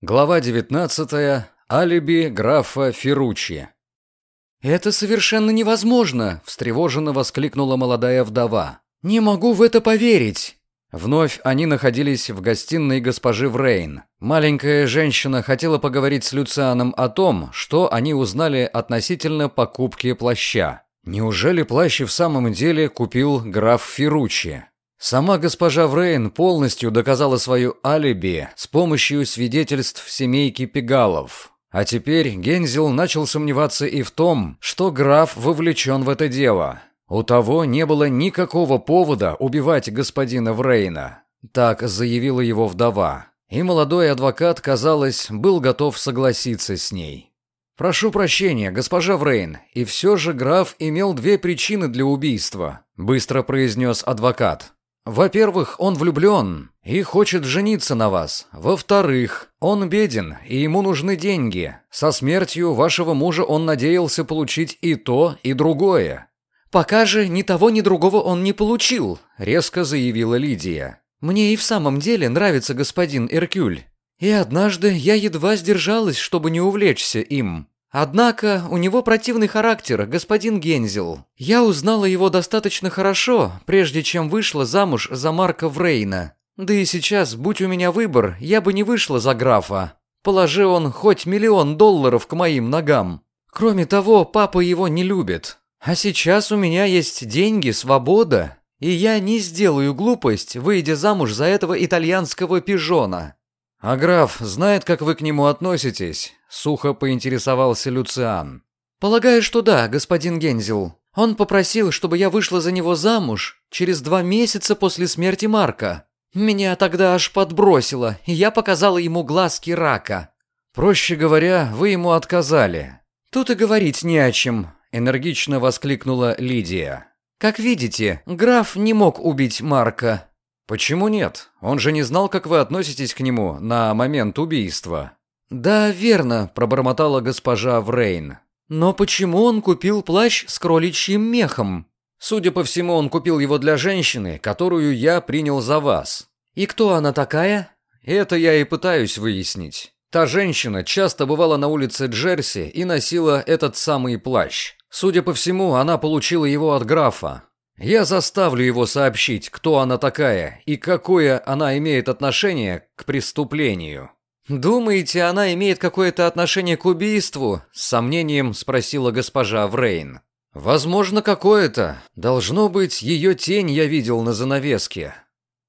Глава 19. Алиби графа Ферруччи. «Это совершенно невозможно!» – встревоженно воскликнула молодая вдова. «Не могу в это поверить!» Вновь они находились в гостиной госпожи Врейн. Маленькая женщина хотела поговорить с Люцианом о том, что они узнали относительно покупки плаща. Неужели плащ в самом деле купил граф Ферруччи? Сама госпожа Врейн полностью доказала свою алиби с помощью свидетельств семейки Пегалов. А теперь Гензел начал сомневаться и в том, что граф вовлечен в это дело. У того не было никакого повода убивать господина Врейна. Так заявила его вдова. И молодой адвокат, казалось, был готов согласиться с ней. «Прошу прощения, госпожа Врейн, и все же граф имел две причины для убийства», быстро произнес адвокат. Во-первых, он влюблен и хочет жениться на вас. Во-вторых, он беден, и ему нужны деньги. Со смертью вашего мужа он надеялся получить и то, и другое. «Пока же ни того, ни другого он не получил», — резко заявила Лидия. «Мне и в самом деле нравится господин Эркюль. И однажды я едва сдержалась, чтобы не увлечься им. Однако у него противный характер, господин Гензел. Я узнала его достаточно хорошо, прежде чем вышла замуж за Марка Врейна. Да и сейчас, будь у меня выбор, я бы не вышла за графа. Положи он хоть миллион долларов к моим ногам. Кроме того, папа его не любит. А сейчас у меня есть деньги, свобода, и я не сделаю глупость, выйдя замуж за этого итальянского пижона. А граф знает, как вы к нему относитесь? Сухо поинтересовался Люциан. «Полагаю, что да, господин Гензел. Он попросил, чтобы я вышла за него замуж через два месяца после смерти Марка. Меня тогда аж подбросило, и я показала ему глазки рака». «Проще говоря, вы ему отказали». «Тут и говорить не о чем», — энергично воскликнула Лидия. «Как видите, граф не мог убить Марка». «Почему нет? Он же не знал, как вы относитесь к нему на момент убийства». «Да, верно», – пробормотала госпожа Врейн. «Но почему он купил плащ с кроличьим мехом?» «Судя по всему, он купил его для женщины, которую я принял за вас». «И кто она такая?» «Это я и пытаюсь выяснить. Та женщина часто бывала на улице Джерси и носила этот самый плащ. Судя по всему, она получила его от графа. Я заставлю его сообщить, кто она такая и какое она имеет отношение к преступлению». «Думаете, она имеет какое-то отношение к убийству?» – с сомнением спросила госпожа Врейн. «Возможно, какое-то. Должно быть, ее тень я видел на занавеске».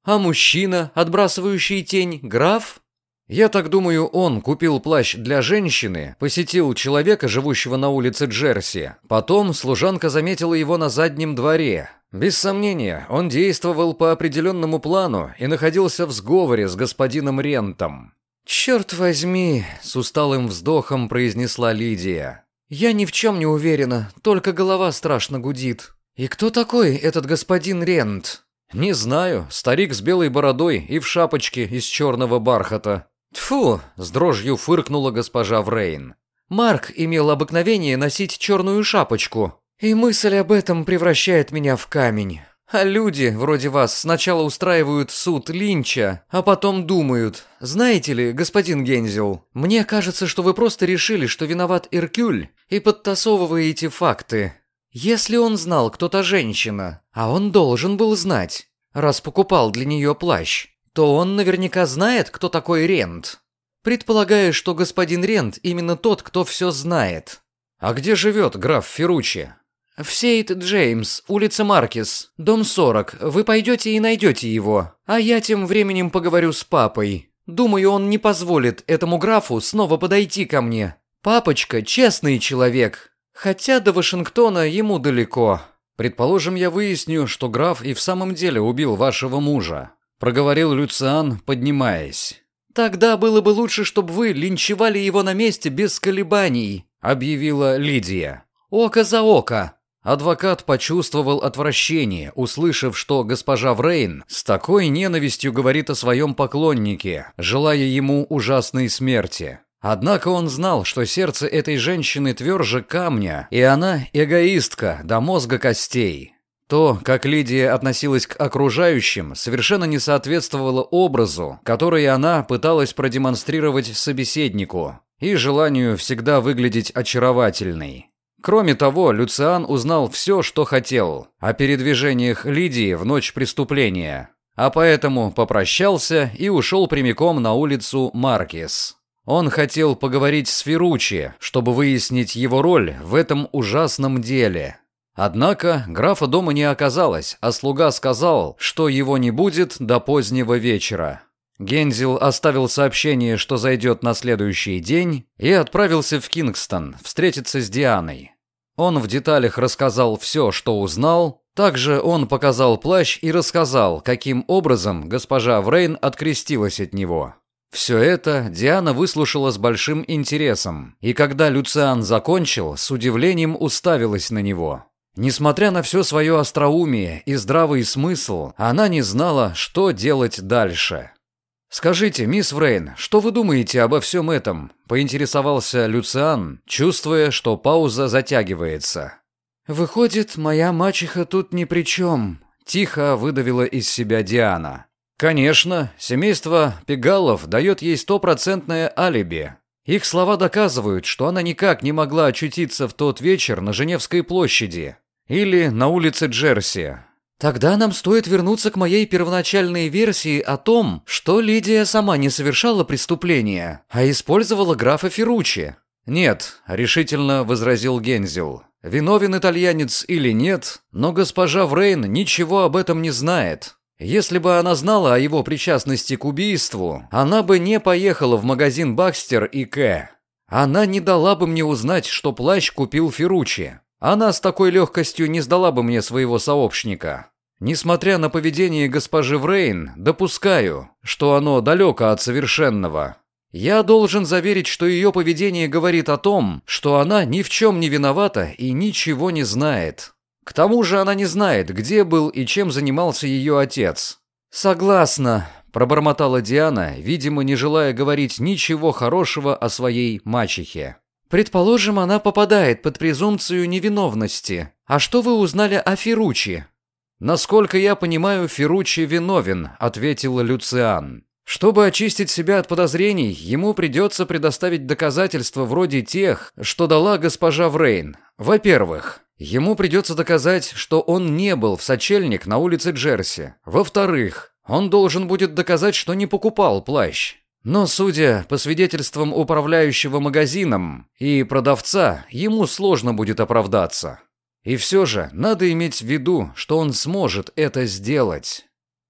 «А мужчина, отбрасывающий тень, граф?» «Я так думаю, он купил плащ для женщины, посетил человека, живущего на улице Джерси. Потом служанка заметила его на заднем дворе. Без сомнения, он действовал по определенному плану и находился в сговоре с господином Рентом. «Черт возьми!» — с усталым вздохом произнесла Лидия. «Я ни в чем не уверена, только голова страшно гудит. И кто такой этот господин Рент?» «Не знаю. Старик с белой бородой и в шапочке из черного бархата». «Тьфу!» — с дрожью фыркнула госпожа Врейн. «Марк имел обыкновение носить черную шапочку, и мысль об этом превращает меня в камень. А люди, вроде вас, сначала устраивают суд Линча, а потом думают. Знаете ли, господин Гензел, мне кажется, что вы просто решили, что виноват Иркюль, и подтасовываете факты. Если он знал, кто та женщина, а он должен был знать, раз покупал для нее плащ, то он наверняка знает, кто такой Рент. Предполагаю, что господин Рент именно тот, кто все знает. А где живет граф Ферруччи? «В Сейт-Джеймс, улица Маркис, дом 40. Вы пойдете и найдете его. А я тем временем поговорю с папой. Думаю, он не позволит этому графу снова подойти ко мне. Папочка – честный человек. Хотя до Вашингтона ему далеко». «Предположим, я выясню, что граф и в самом деле убил вашего мужа», – проговорил Люциан, поднимаясь. «Тогда было бы лучше, чтобы вы линчевали его на месте без колебаний», – объявила Лидия. «Око за око». Адвокат почувствовал отвращение, услышав, что госпожа Врейн с такой ненавистью говорит о своем поклоннике, желая ему ужасной смерти. Однако он знал, что сердце этой женщины тверже камня, и она эгоистка до мозга костей. То, как Лидия относилась к окружающим, совершенно не соответствовало образу, который она пыталась продемонстрировать собеседнику, и желанию всегда выглядеть очаровательной. Кроме того, Люциан узнал все, что хотел о передвижениях Лидии в ночь преступления, а поэтому попрощался и ушел прямиком на улицу Маркес. Он хотел поговорить с Ферручи, чтобы выяснить его роль в этом ужасном деле. Однако графа дома не оказалось, а слуга сказал, что его не будет до позднего вечера. Гензел оставил сообщение, что зайдет на следующий день, и отправился в Кингстон встретиться с Дианой. Он в деталях рассказал все, что узнал. Также он показал плащ и рассказал, каким образом госпожа Врейн открестилась от него. Все это Диана выслушала с большим интересом, и когда Люциан закончил, с удивлением уставилась на него. Несмотря на все свое остроумие и здравый смысл, она не знала, что делать дальше. «Скажите, мисс Врейн, что вы думаете обо всем этом?» – поинтересовался Люциан, чувствуя, что пауза затягивается. «Выходит, моя мачеха тут ни при чем», – тихо выдавила из себя Диана. «Конечно, семейство Пегалов дает ей стопроцентное алиби. Их слова доказывают, что она никак не могла очутиться в тот вечер на Женевской площади или на улице Джерси, Тогда нам стоит вернуться к моей первоначальной версии о том, что Лидия сама не совершала преступления, а использовала графа Ферручи. «Нет», — решительно возразил Гензел. «Виновен итальянец или нет, но госпожа Врейн ничего об этом не знает. Если бы она знала о его причастности к убийству, она бы не поехала в магазин Бакстер и К. Она не дала бы мне узнать, что плащ купил Ферручи. Она с такой легкостью не сдала бы мне своего сообщника. Несмотря на поведение госпожи Врейн, допускаю, что оно далеко от совершенного. Я должен заверить, что ее поведение говорит о том, что она ни в чем не виновата и ничего не знает. К тому же она не знает, где был и чем занимался ее отец. «Согласна», – пробормотала Диана, видимо, не желая говорить ничего хорошего о своей мачехе. Предположим, она попадает под презумпцию невиновности. А что вы узнали о Ферручи? Насколько я понимаю, Ферручи виновен, ответил Люциан. Чтобы очистить себя от подозрений, ему придется предоставить доказательства вроде тех, что дала госпожа Врейн. Во-первых, ему придется доказать, что он не был в сочельник на улице Джерси. Во-вторых, он должен будет доказать, что не покупал плащ. Но, судя по свидетельствам управляющего магазином и продавца, ему сложно будет оправдаться. И все же надо иметь в виду, что он сможет это сделать.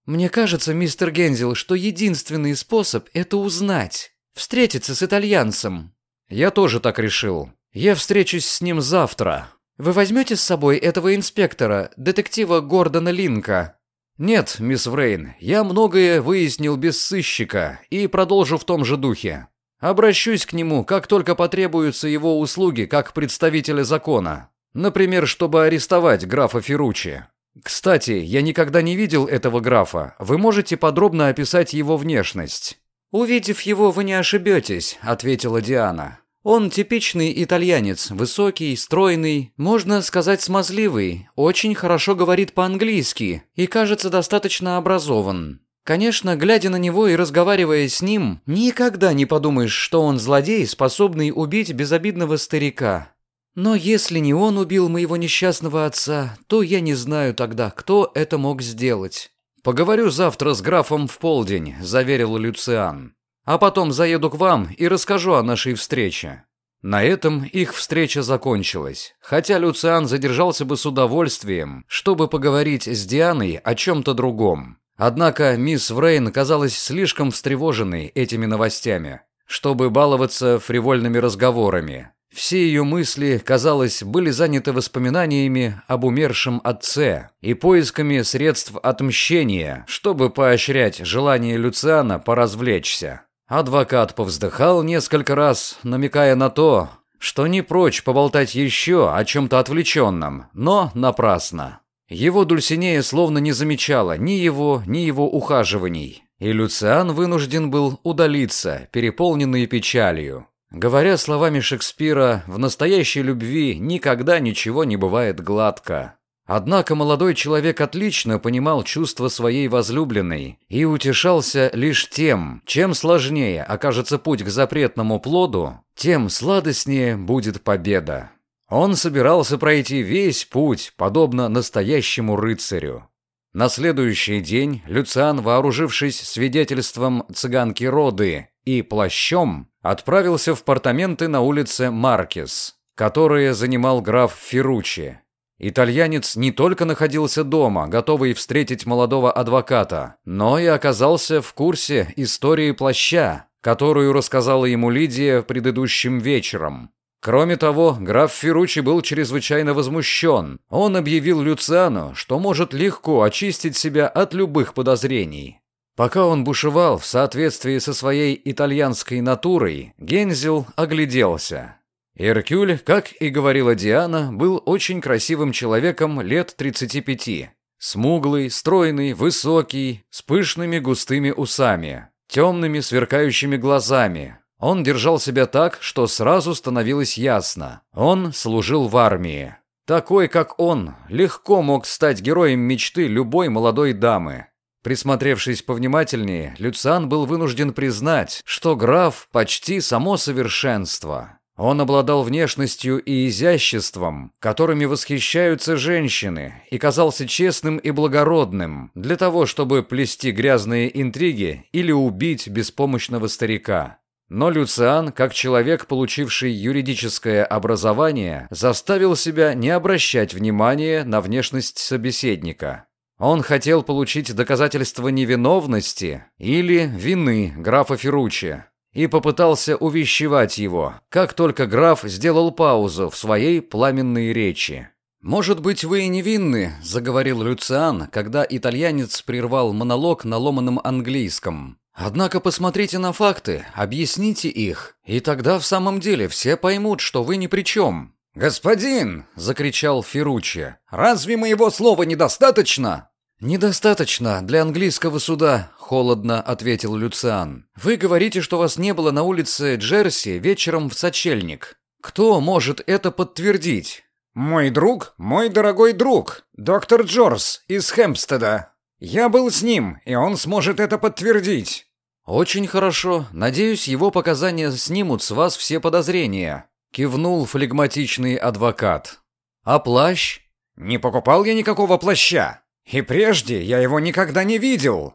Мне кажется, мистер Гензел, что единственный способ это узнать. Встретиться с итальянцем. Я тоже так решил. Я встречусь с ним завтра. Вы возьмете с собой этого инспектора, детектива Гордона Линка? «Нет, мисс Врейн, я многое выяснил без сыщика и продолжу в том же духе. Обращусь к нему, как только потребуются его услуги как представителя закона. Например, чтобы арестовать графа Ферручи. Кстати, я никогда не видел этого графа. Вы можете подробно описать его внешность?» «Увидев его, вы не ошибетесь», — ответила Диана. Он типичный итальянец, высокий, стройный, можно сказать смазливый, очень хорошо говорит по-английски и кажется достаточно образован. Конечно, глядя на него и разговаривая с ним, никогда не подумаешь, что он злодей, способный убить безобидного старика. Но если не он убил моего несчастного отца, то я не знаю тогда, кто это мог сделать. «Поговорю завтра с графом в полдень», – заверил Люциан. А потом заеду к вам и расскажу о нашей встрече». На этом их встреча закончилась, хотя Люциан задержался бы с удовольствием, чтобы поговорить с Дианой о чем-то другом. Однако мисс Врейн казалась слишком встревоженной этими новостями, чтобы баловаться фривольными разговорами. Все ее мысли, казалось, были заняты воспоминаниями об умершем отце и поисками средств отмщения, чтобы поощрять желание Люциана поразвлечься. Адвокат повздыхал несколько раз, намекая на то, что не прочь поболтать еще о чем-то отвлеченном, но напрасно. Его Дульсинея словно не замечала ни его, ни его ухаживаний, и Люциан вынужден был удалиться, переполненный печалью. Говоря словами Шекспира, в настоящей любви никогда ничего не бывает гладко. Однако молодой человек отлично понимал чувства своей возлюбленной и утешался лишь тем, чем сложнее окажется путь к запретному плоду, тем сладостнее будет победа. Он собирался пройти весь путь, подобно настоящему рыцарю. На следующий день Люциан, вооружившись свидетельством цыганки Роды и плащом, отправился в апартаменты на улице Маркес, которые занимал граф Ферручи. Итальянец не только находился дома, готовый встретить молодого адвоката, но и оказался в курсе истории плаща, которую рассказала ему Лидия предыдущим вечером. Кроме того, граф Ферручи был чрезвычайно возмущен. Он объявил Люциану, что может легко очистить себя от любых подозрений. Пока он бушевал в соответствии со своей итальянской натурой, Гензель огляделся. Иркюль, как и говорила Диана, был очень красивым человеком лет 35. Смуглый, стройный, высокий, с пышными густыми усами, темными сверкающими глазами. Он держал себя так, что сразу становилось ясно. Он служил в армии. Такой, как он, легко мог стать героем мечты любой молодой дамы. Присмотревшись повнимательнее, Люциан был вынужден признать, что граф почти само совершенство. Он обладал внешностью и изяществом, которыми восхищаются женщины, и казался честным и благородным для того, чтобы плести грязные интриги или убить беспомощного старика. Но Люциан, как человек, получивший юридическое образование, заставил себя не обращать внимания на внешность собеседника. Он хотел получить доказательство невиновности или вины графа Ферруччи, и попытался увещевать его, как только граф сделал паузу в своей пламенной речи. «Может быть, вы и невинны», — заговорил Люциан, когда итальянец прервал монолог на ломаном английском. «Однако посмотрите на факты, объясните их, и тогда в самом деле все поймут, что вы ни при чем». «Господин!» — закричал Ферруччи. «Разве моего слова недостаточно?» «Недостаточно для английского суда», — холодно ответил Люциан. «Вы говорите, что вас не было на улице Джерси вечером в сочельник. Кто может это подтвердить?» «Мой друг, мой дорогой друг, доктор Джорс из Хэмпстеда. Я был с ним, и он сможет это подтвердить». «Очень хорошо. Надеюсь, его показания снимут с вас все подозрения», — кивнул флегматичный адвокат. «А плащ?» «Не покупал я никакого плаща. И прежде я его никогда не видел.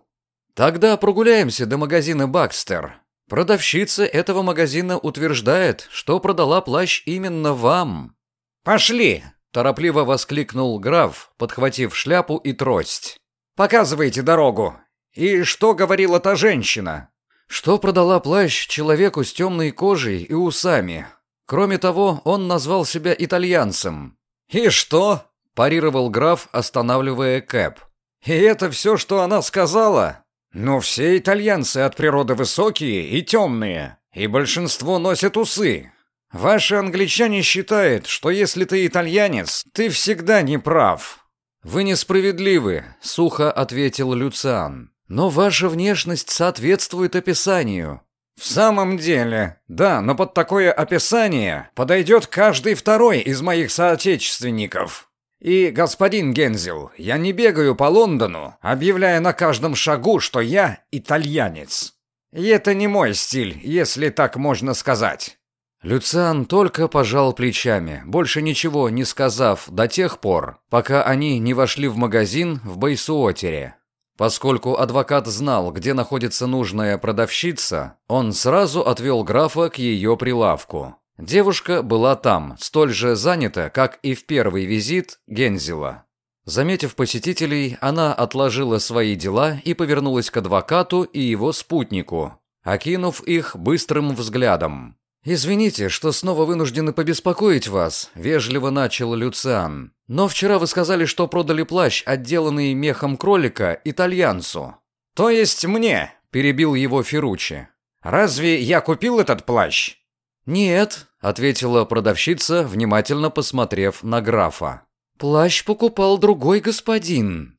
Тогда прогуляемся до магазина Бакстер. Продавщица этого магазина утверждает, что продала плащ именно вам. Пошли, торопливо воскликнул граф, подхватив шляпу и трость. Показывайте дорогу. И что говорила та женщина? Что продала плащ человеку с темной кожей и усами. Кроме того, он назвал себя итальянцем. И что? Парировал граф, останавливая Кэп. «И это все, что она сказала? Но все итальянцы от природы высокие и темные, и большинство носят усы. Ваши англичане считают, что если ты итальянец, ты всегда не прав». «Вы несправедливы», — сухо ответил Люциан. «Но ваша внешность соответствует описанию». «В самом деле, да, но под такое описание подойдет каждый второй из моих соотечественников». И, господин Гензел, я не бегаю по Лондону, объявляя на каждом шагу, что я итальянец. И это не мой стиль, если так можно сказать. Люциан только пожал плечами, больше ничего не сказав до тех пор, пока они не вошли в магазин в Байсуотере. Поскольку адвокат знал, где находится нужная продавщица, он сразу отвел графа к ее прилавку. Девушка была там, столь же занята, как и в первый визит Гензела. Заметив посетителей, она отложила свои дела и повернулась к адвокату и его спутнику, окинув их быстрым взглядом. «Извините, что снова вынуждены побеспокоить вас», — вежливо начал Люциан. «Но вчера вы сказали, что продали плащ, отделанный мехом кролика, итальянцу». «То есть мне?» — перебил его Ферруччи. «Разве я купил этот плащ?» «Нет», — ответила продавщица, внимательно посмотрев на графа. «Плащ покупал другой господин».